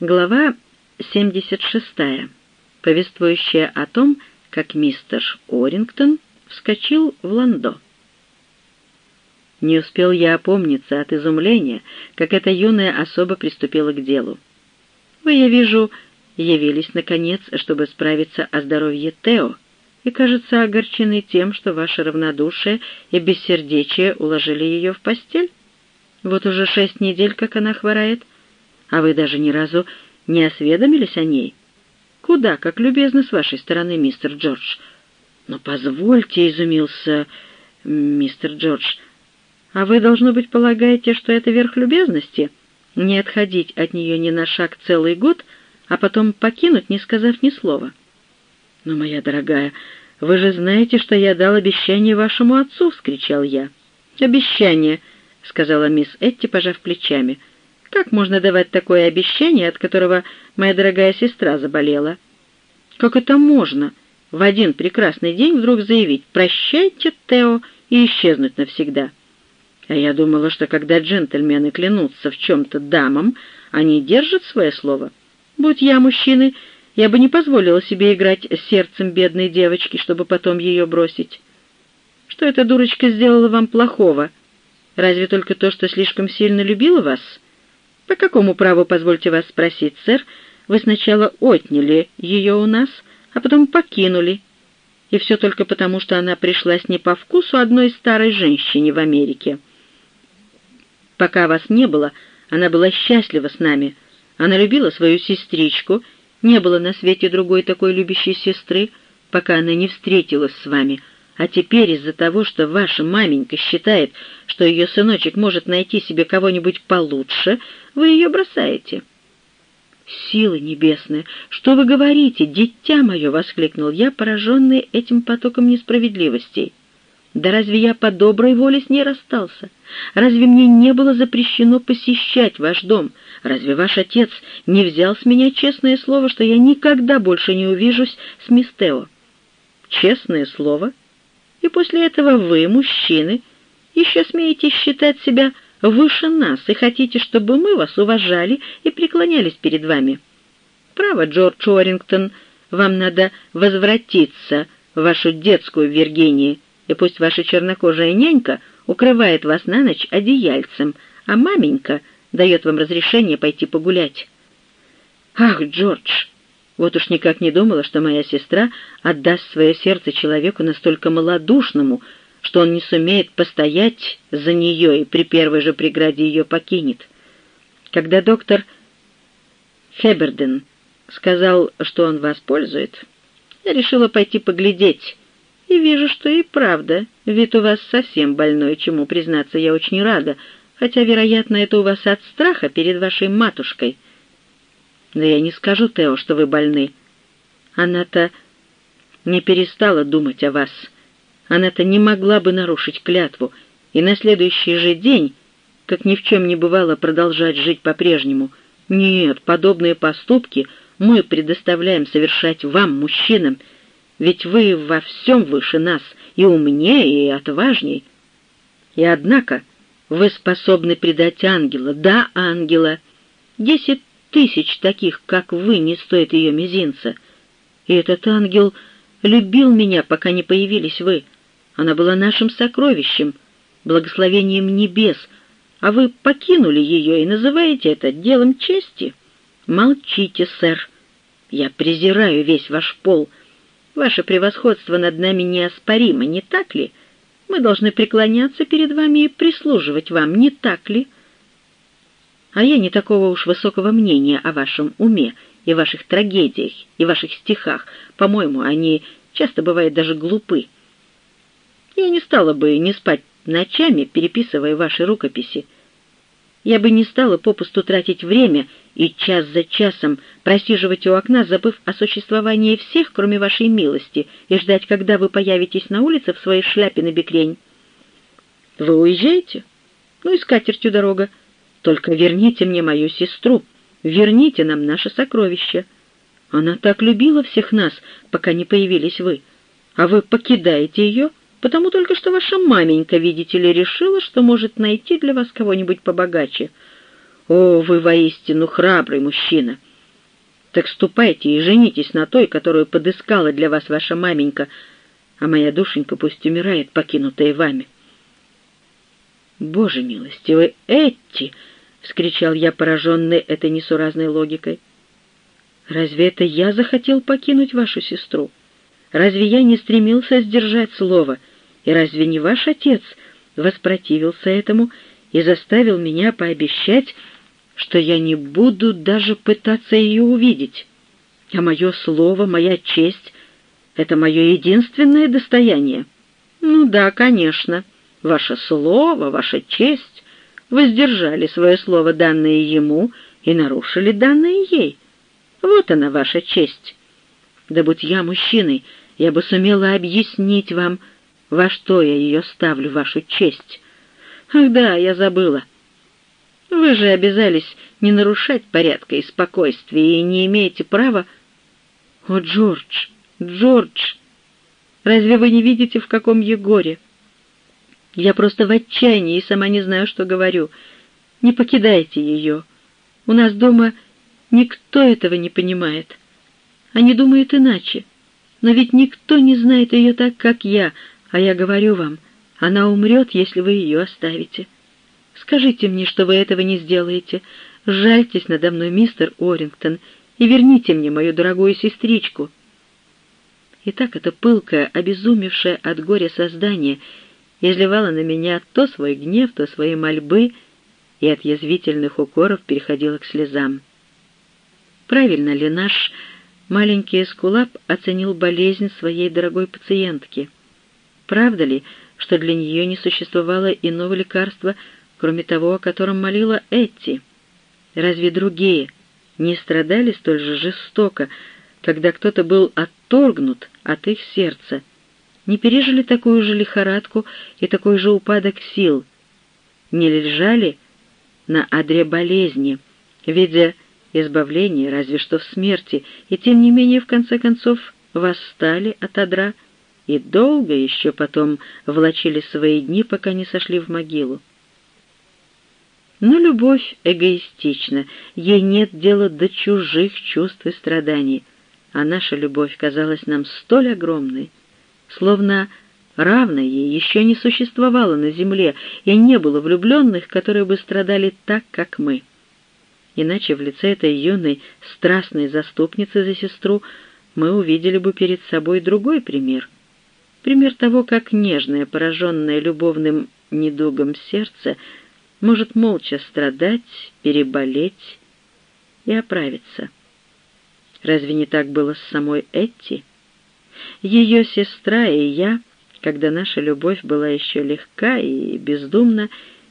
Глава 76, повествующая о том, как мистер Орингтон вскочил в ландо. Не успел я опомниться от изумления, как эта юная особа приступила к делу. «Вы, я вижу, явились, наконец, чтобы справиться о здоровье Тео, и, кажется, огорчены тем, что ваше равнодушие и бессердечие уложили ее в постель. Вот уже шесть недель, как она хворает, а вы даже ни разу не осведомились о ней. Куда, как любезно с вашей стороны, мистер Джордж. Но позвольте, — изумился мистер Джордж, — а вы, должно быть, полагаете, что это верх любезности? Не отходить от нее ни на шаг целый год, а потом покинуть, не сказав ни слова. Но, моя дорогая, вы же знаете, что я дал обещание вашему отцу, — вскричал я. Обещание, — сказала мисс Этти, пожав плечами. Как можно давать такое обещание, от которого моя дорогая сестра заболела? Как это можно в один прекрасный день вдруг заявить «Прощайте, Тео» и исчезнуть навсегда? А я думала, что когда джентльмены клянутся в чем-то дамам, они держат свое слово. Будь я мужчиной, я бы не позволила себе играть с сердцем бедной девочки, чтобы потом ее бросить. Что эта дурочка сделала вам плохого? Разве только то, что слишком сильно любила вас?» «По какому праву, позвольте вас спросить, сэр, вы сначала отняли ее у нас, а потом покинули? И все только потому, что она пришлась не по вкусу одной старой женщине в Америке. Пока вас не было, она была счастлива с нами. Она любила свою сестричку, не было на свете другой такой любящей сестры, пока она не встретилась с вами, а теперь из-за того, что ваша маменька считает, что ее сыночек может найти себе кого-нибудь получше, вы ее бросаете». «Силы небесные! Что вы говорите, дитя мое!» — воскликнул я, пораженный этим потоком несправедливостей. «Да разве я по доброй воле с ней расстался? Разве мне не было запрещено посещать ваш дом? Разве ваш отец не взял с меня честное слово, что я никогда больше не увижусь с мисс Тео?» «Честное слово?» И после этого вы, мужчины, еще смеете считать себя выше нас и хотите, чтобы мы вас уважали и преклонялись перед вами. Право, Джордж Уоррингтон, вам надо возвратиться в вашу детскую Виргинию, и пусть ваша чернокожая нянька укрывает вас на ночь одеяльцем, а маменька дает вам разрешение пойти погулять. Ах, Джордж, вот уж никак не думала, что моя сестра отдаст свое сердце человеку настолько малодушному, что он не сумеет постоять за нее и при первой же преграде ее покинет. Когда доктор Хеберден сказал, что он вас пользует, я решила пойти поглядеть, и вижу, что и правда, вид у вас совсем больной, чему, признаться, я очень рада, хотя, вероятно, это у вас от страха перед вашей матушкой — да я не скажу, Тео, что вы больны. Она-то не перестала думать о вас. Она-то не могла бы нарушить клятву, и на следующий же день, как ни в чем не бывало, продолжать жить по-прежнему. Нет, подобные поступки мы предоставляем совершать вам, мужчинам, ведь вы во всем выше нас, и умнее, и отважней. И однако вы способны предать ангела, да, ангела. Десять тысяч таких, как вы, не стоит ее мизинца. И этот ангел любил меня, пока не появились вы. Она была нашим сокровищем, благословением небес, а вы покинули ее и называете это делом чести? Молчите, сэр. Я презираю весь ваш пол. Ваше превосходство над нами неоспоримо, не так ли? Мы должны преклоняться перед вами и прислуживать вам, не так ли?» А я не такого уж высокого мнения о вашем уме и ваших трагедиях, и ваших стихах. По-моему, они часто бывают даже глупы. Я не стала бы не спать ночами, переписывая ваши рукописи. Я бы не стала попусту тратить время и час за часом просиживать у окна, забыв о существовании всех, кроме вашей милости, и ждать, когда вы появитесь на улице в своей шляпе на бекрень. Вы уезжаете? Ну и с катертью дорога. Только верните мне мою сестру, верните нам наше сокровище. Она так любила всех нас, пока не появились вы. А вы покидаете ее, потому только что ваша маменька, видите ли, решила, что может найти для вас кого-нибудь побогаче. О, вы воистину храбрый мужчина! Так ступайте и женитесь на той, которую подыскала для вас ваша маменька, а моя душенька пусть умирает, покинутая вами». «Боже милостивый, Этти!» — вскричал я, пораженный этой несуразной логикой. «Разве это я захотел покинуть вашу сестру? Разве я не стремился сдержать слово? И разве не ваш отец воспротивился этому и заставил меня пообещать, что я не буду даже пытаться ее увидеть? А мое слово, моя честь — это мое единственное достояние? Ну да, конечно». Ваше слово, ваша честь. Вы сдержали свое слово, данное ему, и нарушили данное ей. Вот она, ваша честь. Да будь я мужчиной, я бы сумела объяснить вам, во что я ее ставлю, вашу честь. Ах да, я забыла. Вы же обязались не нарушать порядка и спокойствия, и не имеете права... О, Джордж, Джордж, разве вы не видите, в каком Егоре? Я просто в отчаянии и сама не знаю, что говорю. Не покидайте ее. У нас дома никто этого не понимает. Они думают иначе. Но ведь никто не знает ее так, как я, а я говорю вам, она умрет, если вы ее оставите. Скажите мне, что вы этого не сделаете. Жальтесь надо мной, мистер Орингтон, и верните мне мою дорогую сестричку. И так это пылкое, обезумевшее от горя создание — изливала на меня то свой гнев, то свои мольбы, и от язвительных укоров переходила к слезам. Правильно ли наш маленький эскулап оценил болезнь своей дорогой пациентки? Правда ли, что для нее не существовало иного лекарства, кроме того, о котором молила Этти? Разве другие не страдали столь же жестоко, когда кто-то был отторгнут от их сердца, не пережили такую же лихорадку и такой же упадок сил, не лежали на одре болезни, видя избавление разве что в смерти, и тем не менее в конце концов восстали от одра и долго еще потом влачили свои дни, пока не сошли в могилу. Но любовь эгоистична, ей нет дела до чужих чувств и страданий, а наша любовь казалась нам столь огромной, словно равной ей еще не существовало на земле, и не было влюбленных, которые бы страдали так, как мы. Иначе в лице этой юной, страстной заступницы за сестру мы увидели бы перед собой другой пример. Пример того, как нежное, пораженное любовным недугом сердце может молча страдать, переболеть и оправиться. Разве не так было с самой Этти? Ее сестра и я, когда наша любовь была еще легка и бездумна,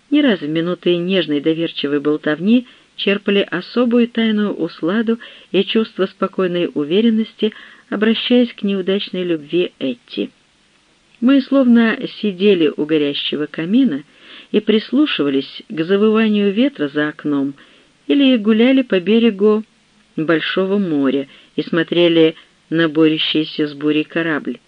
не раз в минуты нежной доверчивой болтовни черпали особую тайную усладу и чувство спокойной уверенности, обращаясь к неудачной любви Этти. Мы словно сидели у горящего камина и прислушивались к завыванию ветра за окном или гуляли по берегу Большого моря и смотрели на борющийся с бурей корабль.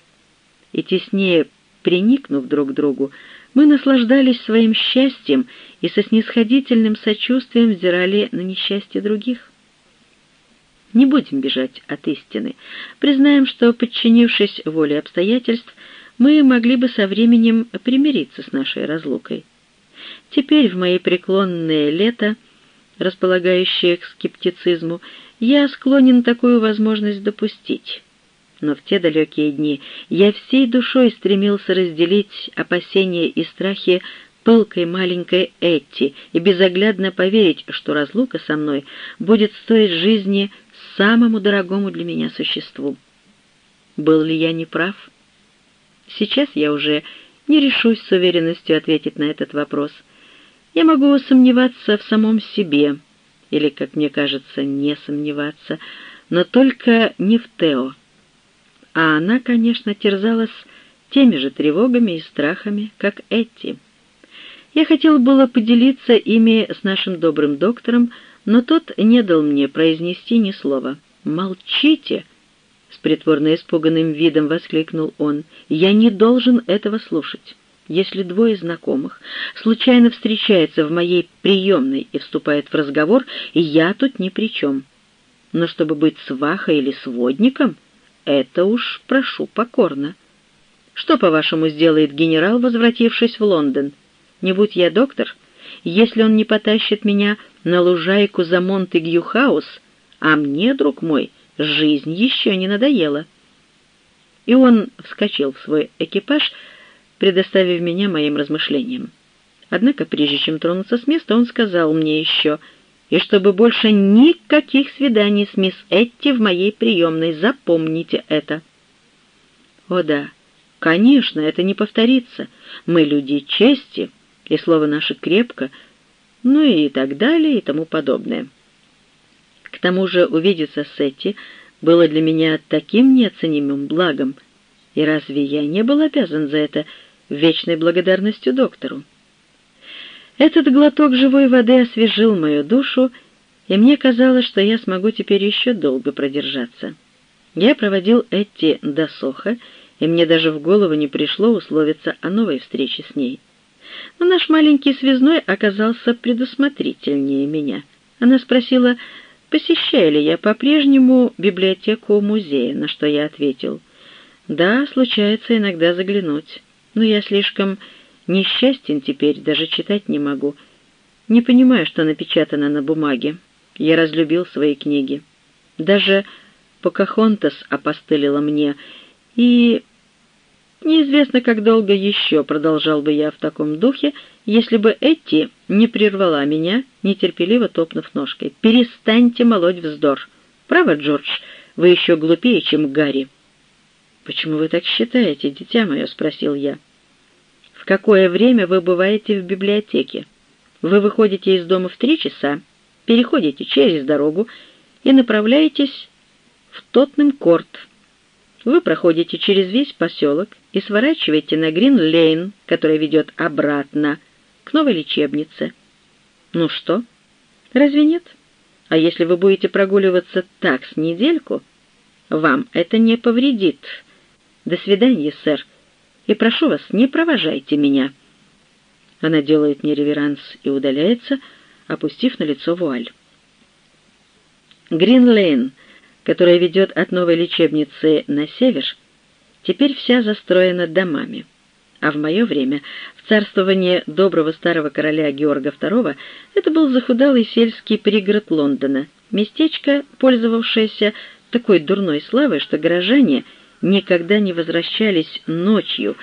И теснее приникнув друг к другу, мы наслаждались своим счастьем и со снисходительным сочувствием взирали на несчастье других. Не будем бежать от истины. Признаем, что, подчинившись воле обстоятельств, мы могли бы со временем примириться с нашей разлукой. Теперь, в мои преклонные лета, располагающие к скептицизму, я склонен такую возможность допустить. Но в те далекие дни я всей душой стремился разделить опасения и страхи пылкой маленькой Этти и безоглядно поверить, что разлука со мной будет стоить жизни самому дорогому для меня существу. Был ли я неправ? Сейчас я уже не решусь с уверенностью ответить на этот вопрос. Я могу сомневаться в самом себе, или, как мне кажется, не сомневаться, но только не в Тео. А она, конечно, терзалась теми же тревогами и страхами, как эти. Я хотел было поделиться ими с нашим добрым доктором, но тот не дал мне произнести ни слова. «Молчите!» — с притворно испуганным видом воскликнул он. «Я не должен этого слушать». Если двое знакомых случайно встречаются в моей приемной и вступают в разговор, я тут ни при чем. но чтобы быть свахой или сводником, это уж прошу покорно. Что, по-вашему, сделает генерал, возвратившись в Лондон? Не будь я доктор, если он не потащит меня на лужайку за Монтегью-хаус, а мне, друг мой, жизнь еще не надоела. И он вскочил в свой экипаж, предоставив меня моим размышлениям. Однако, прежде чем тронуться с места, он сказал мне еще, и чтобы больше никаких свиданий с мисс Этти в моей приемной, запомните это. О да, конечно, это не повторится. Мы люди чести, и слово наше крепко, ну и так далее и тому подобное. К тому же увидеться с Этти было для меня таким неоценимым благом, и разве я не был обязан за это вечной благодарностью доктору? Этот глоток живой воды освежил мою душу, и мне казалось, что я смогу теперь еще долго продержаться. Я проводил Этти до Соха, и мне даже в голову не пришло условиться о новой встрече с ней. Но наш маленький связной оказался предусмотрительнее меня. Она спросила, посещаю ли я по-прежнему библиотеку музея, на что я ответил, «Да, случается иногда заглянуть, но я слишком несчастен теперь, даже читать не могу. Не понимаю, что напечатано на бумаге. Я разлюбил свои книги. Даже Покахонтас опостылила мне, и Неизвестно, как долго еще продолжал бы я в таком духе, если бы Этти не прервала меня, нетерпеливо топнув ножкой. «Перестаньте молоть вздор! Право, Джордж, вы еще глупее, чем Гарри!» «Почему вы так считаете, дитя мое?» — спросил я. «В какое время вы бываете в библиотеке? Вы выходите из дома в три часа, переходите через дорогу и направляетесь в Тотнем-Корт, вы проходите через весь поселок и сворачиваете на Грин-Лейн, который ведет обратно к новой лечебнице. Ну что, разве нет? А если вы будете прогуливаться так с недельку, вам это не повредит. До свидания, сэр, и прошу вас, не провожайте меня. Она делает мне реверанс и удаляется, опустив на лицо вуаль. Грин-Лейн — которая ведет от новой лечебницы на север, теперь вся застроена домами. А в мое время, в царствование доброго старого короля Георга II, это был захудалый сельский пригород Лондона, местечко, пользовавшееся такой дурной славой, что горожане никогда не возвращались ночью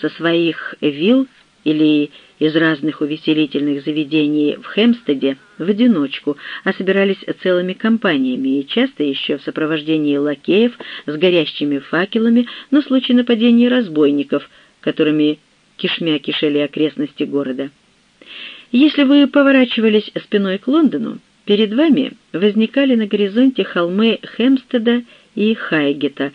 со своих вилл или из разных увеселительных заведений в Хемстеде в одиночку, а собирались целыми компаниями и часто еще в сопровождении лакеев с горящими факелами на случай нападения разбойников, которыми кишмя кишели окрестности города. Если вы поворачивались спиной к Лондону, перед вами возникали на горизонте холмы Хемстеда и Хайгета,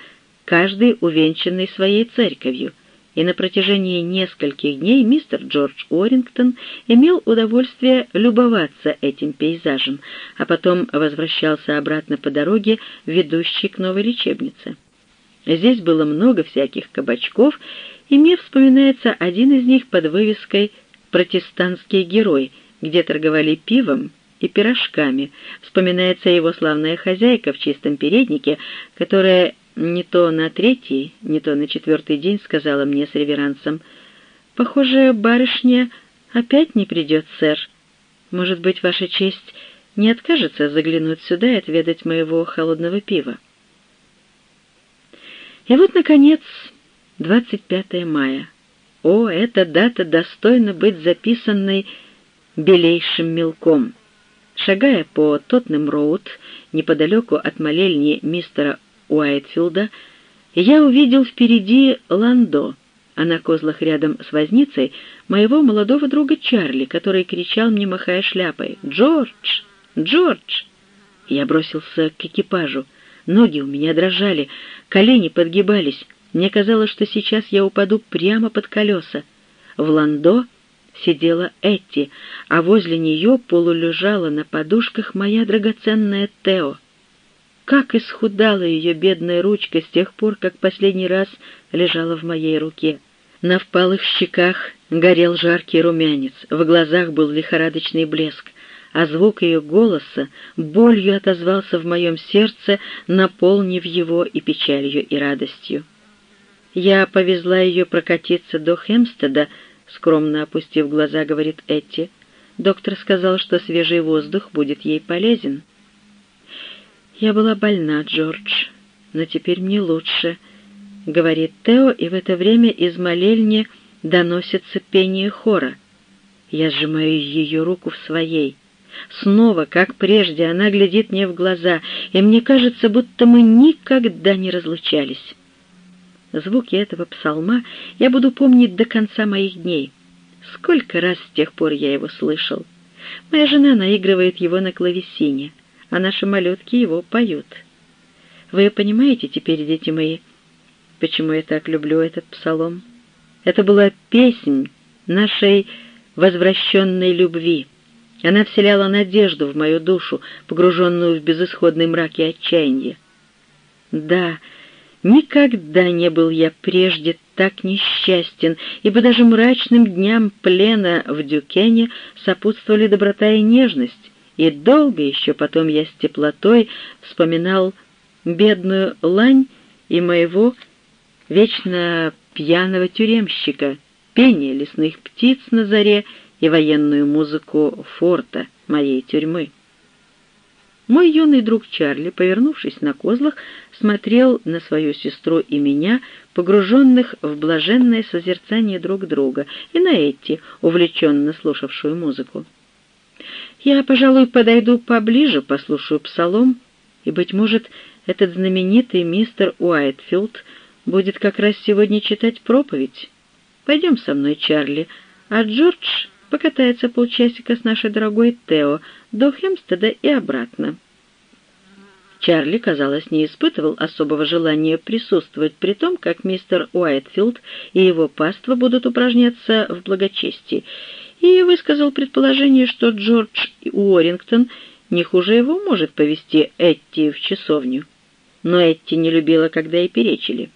каждый увенчанный своей церковью — и на протяжении нескольких дней мистер Джордж Уоррингтон имел удовольствие любоваться этим пейзажем, а потом возвращался обратно по дороге, ведущей к новой лечебнице. Здесь было много всяких кабачков, и мне вспоминается один из них под вывеской «Протестантский герой», где торговали пивом и пирожками. Вспоминается его славная хозяйка в чистом переднике, которая не то на третий, не то на четвертый день сказала мне с реверансом. «Похоже, барышня опять не придет, сэр. Может быть, ваша честь не откажется заглянуть сюда и отведать моего холодного пива?» И вот, наконец, 25 мая. О, эта дата достойна быть записанной белейшим мелком. Шагая по Тотнем-Роуд, неподалеку от молельни мистера Уайтфилда, я увидел впереди Ландо, а на козлах рядом с возницей моего молодого друга Чарли, который кричал мне, махая шляпой, «Джордж! Джордж!» Я бросился к экипажу. Ноги у меня дрожали, колени подгибались. Мне казалось, что сейчас я упаду прямо под колеса. В Ландо сидела Этти, а возле нее полулежала на подушках моя драгоценная Тео. Как исхудала ее бедная ручка с тех пор, как последний раз лежала в моей руке. На впалых щеках горел жаркий румянец, в глазах был лихорадочный блеск, а звук ее голоса болью отозвался в моем сердце, наполнив его и печалью, и радостью. Я повезла ее прокатиться до Хемстеда, скромно опустив глаза, говорит Этти. Доктор сказал, что свежий воздух будет ей полезен. «Я была больна, Джордж, но теперь мне лучше», — говорит Тео, и в это время из молельни доносится пение хора. Я сжимаю ее руку в своей. Снова, как прежде, она глядит мне в глаза, и мне кажется, будто мы никогда не разлучались. Звуки этого псалма я буду помнить до конца моих дней. Сколько раз с тех пор я его слышал. Моя жена наигрывает его на клавесине, а наши малютки его поют. Вы понимаете теперь, дети мои, почему я так люблю этот псалом? Это была песнь нашей возвращенной любви. Она вселяла надежду в мою душу, погруженную в безысходный мрак и отчаяние. Да, никогда не был я прежде так несчастен, ибо даже мрачным дням плена в Дюкене сопутствовали доброта и нежность, и долго еще потом я с теплотой вспоминал бедную лань и моего вечно пьяного тюремщика, пение лесных птиц на заре и военную музыку форта моей тюрьмы. Мой юный друг Чарли, повернувшись на козлах, смотрел на свою сестру и меня, погруженных в блаженное созерцание друг друга, и на Этти, увлеченно слушавшую музыку. «Я, пожалуй, подойду поближе, послушаю псалом, и, быть может, этот знаменитый мистер Уайтфилд будет как раз сегодня читать проповедь. Пойдем со мной, Чарли, а Джордж покатается полчасика с нашей дорогой Тео до Хемстеда и обратно». Чарли, казалось, не испытывал особого желания присутствовать при том, как мистер Уайтфилд и его паства будут упражняться в благочестии, и высказал предположение, что Джордж Уоррингтон не хуже его может повести Этти в часовню. Но Этти не любила, когда ей перечили.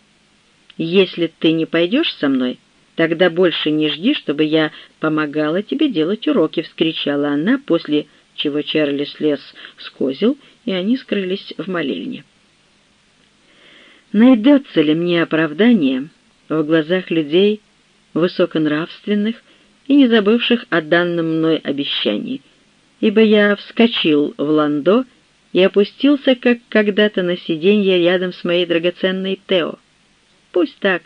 «Если ты не пойдешь со мной, тогда больше не жди, чтобы я помогала тебе делать уроки», — вскричала она, после чего Чарли слез с козел, и они скрылись в молельне. Найдется ли мне оправдание в глазах людей высоконравственных и не забывших о данном мной обещании, ибо я вскочил в ландо и опустился, как когда-то на сиденье рядом с моей драгоценной Тео. Пусть так,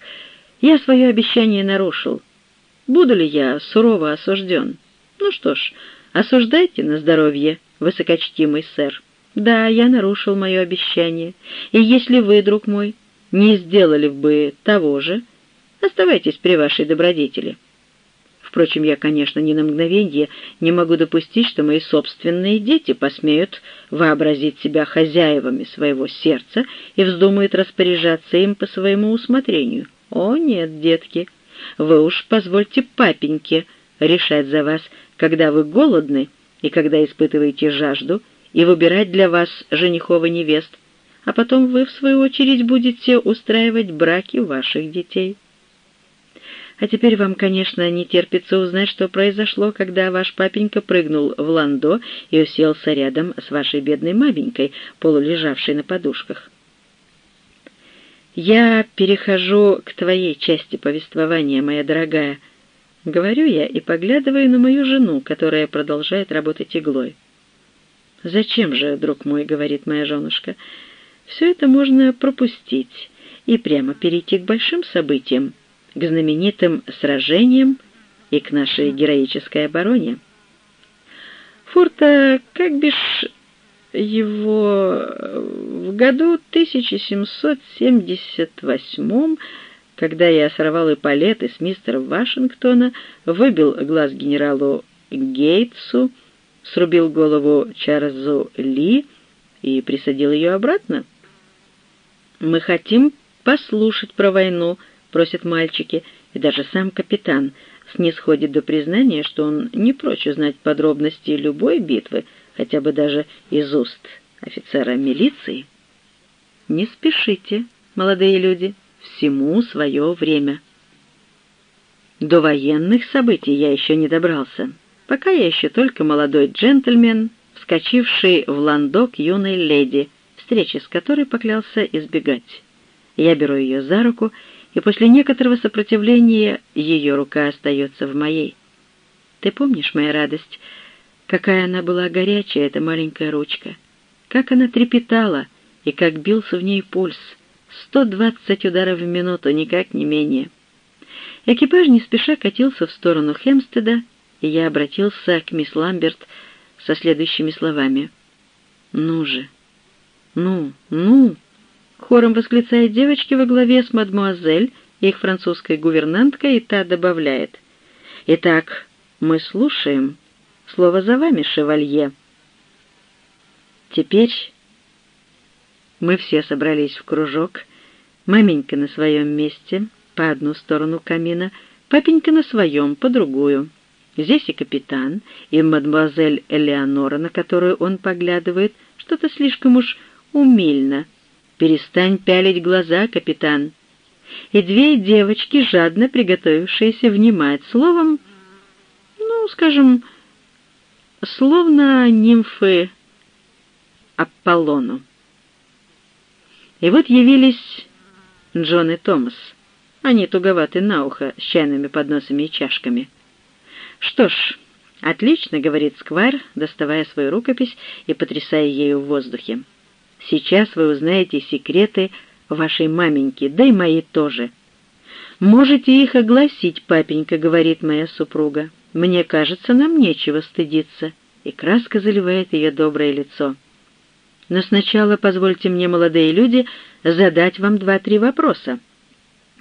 я свое обещание нарушил. Буду ли я сурово осужден? Ну что ж, осуждайте на здоровье, высокочтимый сэр. Да, я нарушил мое обещание, и если вы, друг мой, не сделали бы того же, оставайтесь при вашей добродетели. Впрочем, я, конечно, ни на мгновенье не могу допустить, что мои собственные дети посмеют вообразить себя хозяевами своего сердца и вздумают распоряжаться им по своему усмотрению. О, нет, детки, вы уж позвольте папеньке решать за вас, когда вы голодны и когда испытываете жажду, и выбирать для вас женихов и невест, а потом вы, в свою очередь, будете устраивать браки ваших детей. А теперь вам, конечно, не терпится узнать, что произошло, когда ваш папенька прыгнул в ландо и уселся рядом с вашей бедной маменькой, полулежавшей на подушках. «Я перехожу к твоей части повествования, моя дорогая», — говорю я и поглядываю на мою жену, которая продолжает работать иглой. «Зачем же, друг мой, — говорит моя женушка, — все это можно пропустить и прямо перейти к большим событиям, к знаменитым сражениям и к нашей героической обороне. Форта, как бишь его в году 1778 когда я сорвал эполеты с мистера Вашингтона, выбил глаз генералу Гейтсу, срубил голову Чарльзу Ли и присадил ее обратно. Мы хотим послушать про войну, просят мальчики, и даже сам капитан снисходит до признания, что он не прочь узнать подробности любой битвы, хотя бы даже из уст офицера милиции. Не спешите, молодые люди, всему свое время. До военных событий я еще не добрался. пока я еще только молодой джентльмен, вскочивший в ландок юной леди, встречи с которой поклялся избегать. Я беру ее за руку, и после некоторого сопротивления ее рука остается в моей. Ты помнишь, моя радость, какая она была горячая, эта маленькая ручка, как она трепетала и как бился в ней пульс. Сто двадцать ударов в минуту, никак не менее. Экипаж не спеша катился в сторону Хемстеда, и я обратился к мисс Ламберт со следующими словами. «Ну же! Ну, ну!» Хором восклицает девочки во главе с мадмуазель, их французской гувернанткой, и та добавляет. «Итак, мы слушаем. Слово за вами, шевалье». Теперь мы все собрались в кружок, маменька на своем месте, по одну сторону камина, папенька на своем, по другую. Здесь и капитан, и мадемуазель Элеонора, на которую он поглядывает, что-то слишком уж умильно. «Перестань пялить глаза, капитан!» И две девочки, жадно приготовившиеся внимать словом, ну, скажем, словно нимфы Аполлону. И вот явились Джон и Томас. Они туговаты на ухо с чайными подносами и чашками. «Что ж, отлично», — говорит Сквайр, доставая свою рукопись и потрясая ею в воздухе. «Сейчас вы узнаете секреты вашей маменьки, да и моей тоже». «Можете их огласить, папенька», — говорит моя супруга. «Мне кажется, нам нечего стыдиться». И краска заливает ее доброе лицо. Но сначала позвольте мне, молодые люди, задать вам два-три вопроса».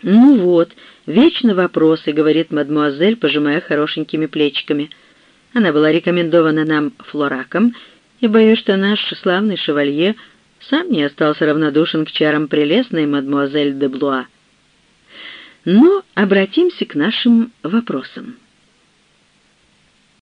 «Ну вот, вечно вопросы», — говорит мадмуазель, пожимая хорошенькими плечиками. Она была рекомендована нам флораком, и боюсь, что наш славный шевалье сам не остался равнодушен к чарам прелестной мадмуазель де Блуа. Но обратимся к нашим вопросам.